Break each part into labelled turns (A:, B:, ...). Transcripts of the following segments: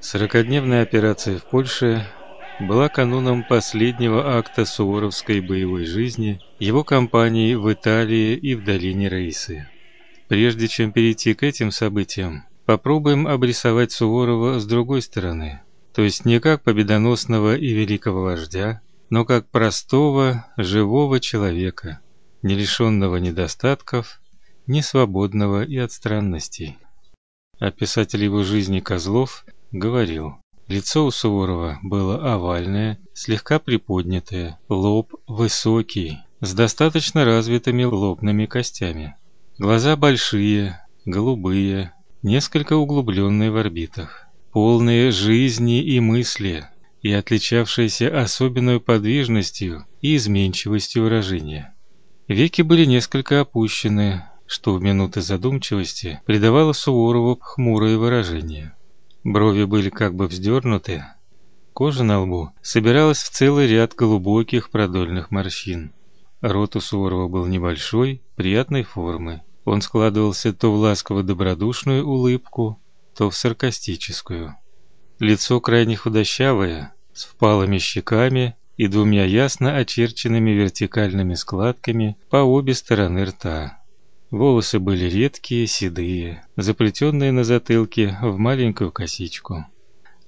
A: Сорокодневная операция в Польше была кануном последнего акта суворовской боевой жизни его кампании в Италии и в долине Рейсы. Прежде чем перейти к этим событиям, попробуем обрисовать Суворова с другой стороны, то есть не как победоносного и великого вождя, но как простого, живого человека, не лишенного недостатков, не свободного и от странностей. Описатель его жизни Козлов говорил: лицо у Суворова было овальное, слегка приподнятое, лоб высокий, с достаточно развитыми лобными костями. Глаза большие, голубые, несколько углубленные в орбитах, полные жизни и мысли и отличавшиеся особенной подвижностью и изменчивостью выражения. Веки были несколько опущены, что в минуты задумчивости придавало Суворову хмурое выражение. Брови были как бы вздернуты, кожа на лбу собиралась в целый ряд глубоких продольных морщин. Рот у Суворова был небольшой, приятной формы. Он складывался то в ласково-добродушную улыбку, то в саркастическую. Лицо крайне худощавое, с впалыми щеками и двумя ясно очерченными вертикальными складками по обе стороны рта. Волосы были редкие, седые, заплетенные на затылке в маленькую косичку.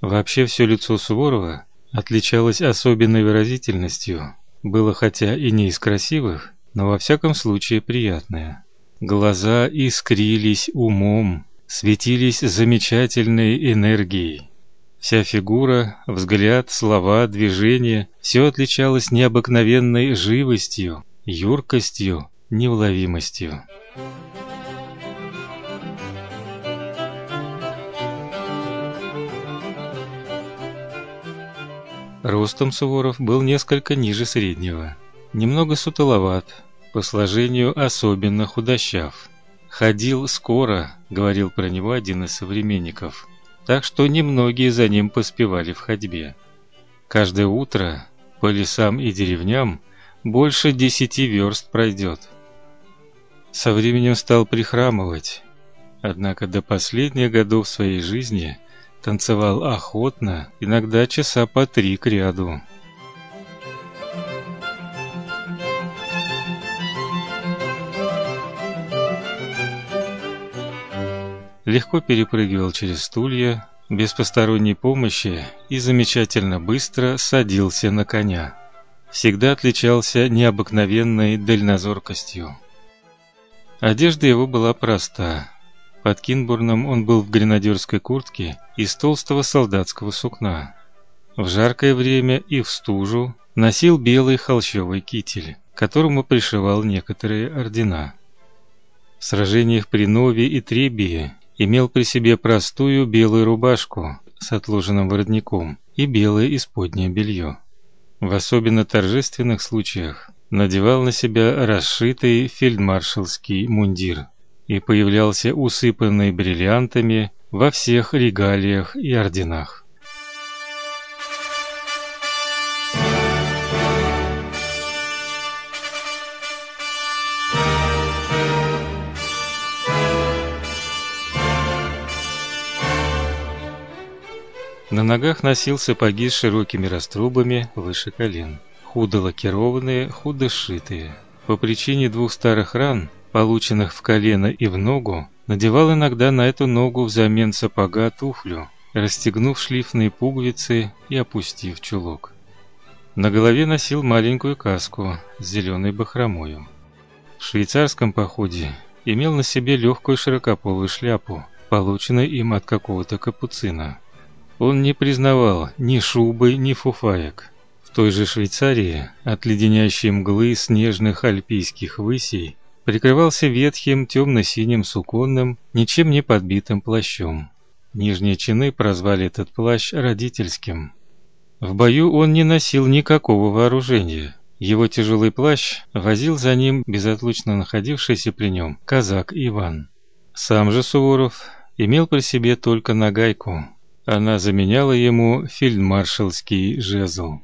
A: Вообще все лицо Суворова отличалось особенной выразительностью. Было хотя и не из красивых, но во всяком случае приятное. Глаза искрились умом, светились замечательной энергией. Вся фигура, взгляд, слова, движения все отличалось необыкновенной живостью, юркостью, неуловимостью. Ростом Суворов был несколько ниже среднего, немного сутуловат, по сложению особенно худощав. Ходил скоро, говорил про него один из современников, так что немногие за ним поспевали в ходьбе. Каждое утро по лесам и деревням больше десяти верст пройдет. Со временем стал прихрамывать, однако до последних годов своей жизни танцевал охотно, иногда часа по три к ряду. Легко перепрыгивал через стулья, без посторонней помощи и замечательно быстро садился на коня. Всегда отличался необыкновенной дальнозоркостью. Одежда его была проста. Под Кинбурном он был в гренадерской куртке из толстого солдатского сукна. В жаркое время и в стужу носил белый холщовый китель, которому пришивал некоторые ордена. В сражениях при Нове и Требии имел при себе простую белую рубашку с отложенным воротником и белое исподнее белье. В особенно торжественных случаях надевал на себя расшитый фельдмаршалский мундир и появлялся усыпанный бриллиантами во всех регалиях и орденах. На ногах носил сапоги с широкими раструбами выше колен худо лакированные, худо сшитые. По причине двух старых ран, полученных в колено и в ногу, надевал иногда на эту ногу взамен сапога туфлю, расстегнув шлифные пуговицы и опустив чулок. На голове носил маленькую каску с зеленой бахромою. В швейцарском походе имел на себе легкую широкополую шляпу, полученную им от какого-то капуцина. Он не признавал ни шубы, ни фуфаек, в той же Швейцарии от леденящей мглы снежных альпийских высей прикрывался ветхим темно-синим суконным, ничем не подбитым плащом. Нижние чины прозвали этот плащ родительским. В бою он не носил никакого вооружения. Его тяжелый плащ возил за ним безотлучно находившийся при нем казак Иван. Сам же Суворов имел при себе только нагайку. Она заменяла ему фельдмаршалский жезл.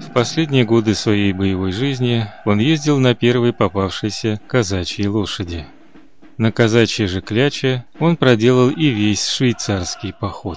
A: В последние годы своей боевой жизни он ездил на первой попавшейся казачьей лошади. На казачьей же кляче он проделал и весь швейцарский поход.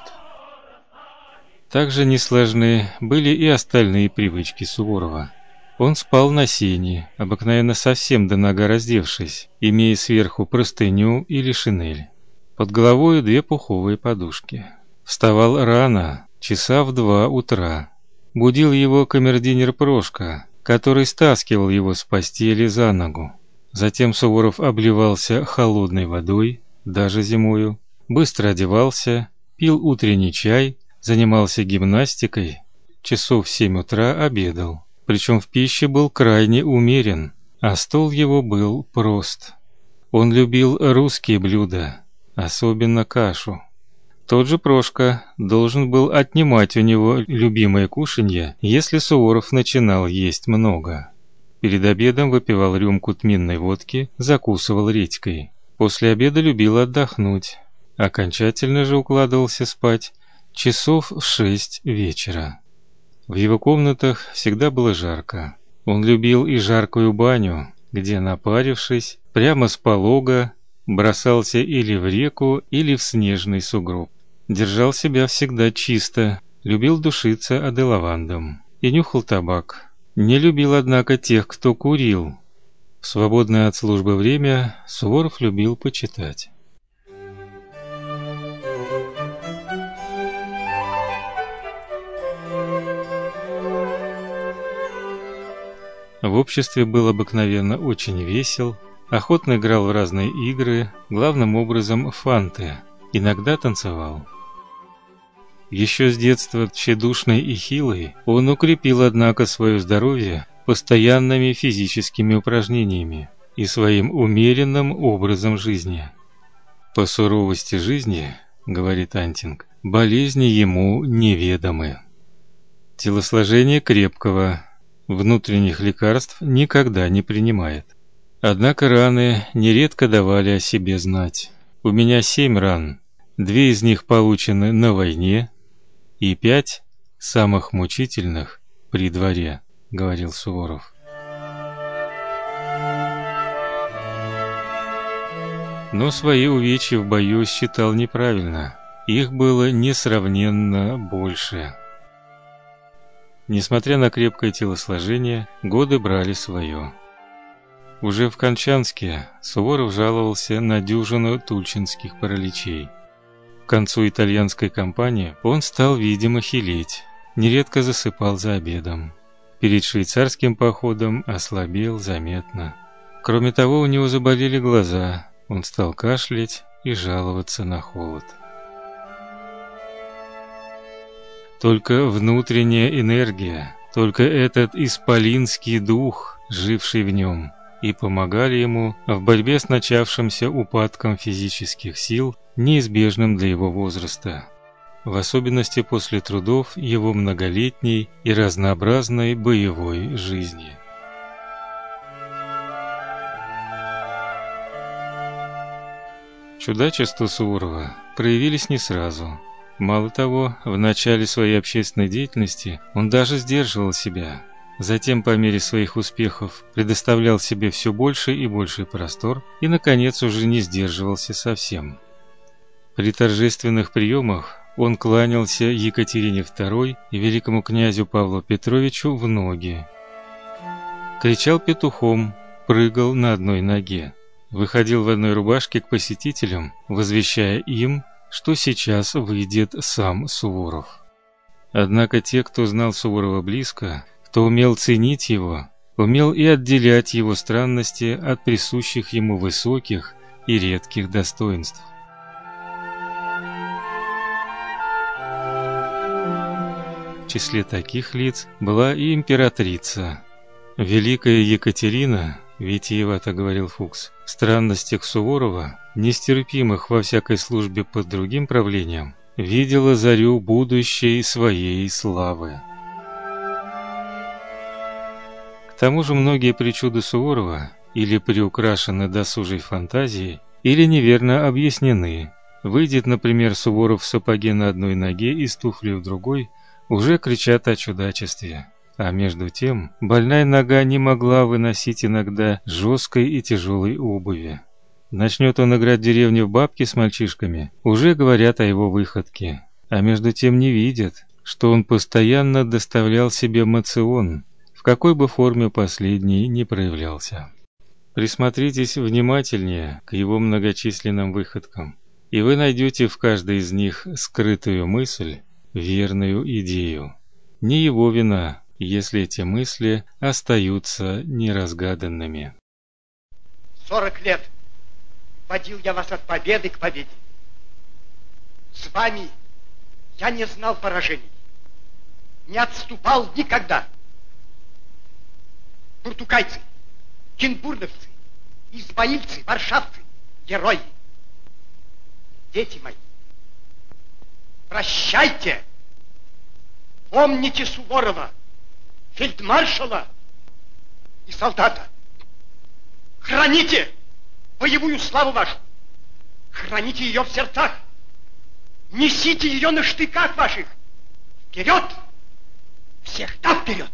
A: Также несложны были и остальные привычки Суворова. Он спал на сене, обыкновенно совсем до нога раздевшись, имея сверху простыню или шинель. Под головой две пуховые подушки. Вставал рано, часа в два утра, Будил его камердинер Прошка, который стаскивал его с постели за ногу. Затем Суворов обливался холодной водой, даже зимою, быстро одевался, пил утренний чай, занимался гимнастикой, часов в семь утра обедал. Причем в пище был крайне умерен, а стол его был прост. Он любил русские блюда, особенно кашу. Тот же Прошка должен был отнимать у него любимое кушанье, если Суворов начинал есть много. Перед обедом выпивал рюмку тминной водки, закусывал редькой. После обеда любил отдохнуть. Окончательно же укладывался спать часов в шесть вечера. В его комнатах всегда было жарко. Он любил и жаркую баню, где, напарившись, прямо с полога бросался или в реку, или в снежный сугроб. Держал себя всегда чисто, любил душиться аделавандом и нюхал табак. Не любил, однако, тех, кто курил. В свободное от службы время Суворов любил почитать. В обществе был обыкновенно очень весел, охотно играл в разные игры, главным образом фанты, иногда танцевал. Еще с детства тщедушный и хилый, он укрепил, однако, свое здоровье постоянными физическими упражнениями и своим умеренным образом жизни. По суровости жизни, говорит Антинг, болезни ему неведомы. Телосложение крепкого, внутренних лекарств никогда не принимает. Однако раны нередко давали о себе знать. У меня семь ран. Две из них получены на войне, и пять самых мучительных при дворе, говорил Суворов. Но свои увечья в бою считал неправильно. Их было несравненно больше. Несмотря на крепкое телосложение, годы брали свое. Уже в Кончанске Суворов жаловался на дюжину тульчинских параличей. К концу итальянской кампании он стал видимо хилеть, нередко засыпал за обедом. Перед швейцарским походом ослабел заметно. Кроме того, у него заболели глаза, он стал кашлять и жаловаться на холод. Только внутренняя энергия, только этот исполинский дух, живший в нем, и помогали ему в борьбе с начавшимся упадком физических сил неизбежным для его возраста, в особенности после трудов его многолетней и разнообразной боевой жизни. Чудачества Суворова проявились не сразу. Мало того, в начале своей общественной деятельности он даже сдерживал себя. Затем, по мере своих успехов, предоставлял себе все больше и больше простор и, наконец, уже не сдерживался совсем. При торжественных приемах он кланялся Екатерине II и великому князю Павлу Петровичу в ноги. Кричал петухом, прыгал на одной ноге. Выходил в одной рубашке к посетителям, возвещая им, что сейчас выйдет сам Суворов. Однако те, кто знал Суворова близко, кто умел ценить его, умел и отделять его странности от присущих ему высоких и редких достоинств. числе таких лиц была и императрица. Великая Екатерина, витиевато говорил Фукс, в странностях Суворова, нестерпимых во всякой службе под другим правлением, видела зарю будущей своей славы. К тому же многие причуды Суворова или приукрашены досужей фантазией, или неверно объяснены. Выйдет, например, Суворов в сапоге на одной ноге и с туфлей в другой – уже кричат о чудачестве. А между тем, больная нога не могла выносить иногда жесткой и тяжелой обуви. Начнет он играть в деревне в бабки с мальчишками, уже говорят о его выходке, а между тем не видят, что он постоянно доставлял себе мацион, какой бы форме последний не проявлялся. Присмотритесь внимательнее к его многочисленным выходкам, и вы найдете в каждой из них скрытую мысль, верную идею. Не его вина, если эти мысли остаются неразгаданными.
B: Сорок лет водил я вас от победы к победе. С вами я не знал поражений, не отступал никогда. Португайцы, кенбурновцы, измаильцы, варшавцы, герои. Дети мои, прощайте! Помните Суворова, фельдмаршала и солдата. Храните боевую славу вашу. Храните ее в сердцах. Несите ее на штыках ваших. Вперед! Всегда вперед!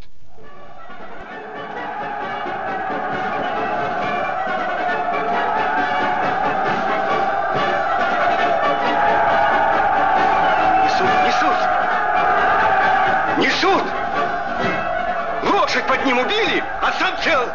C: 枪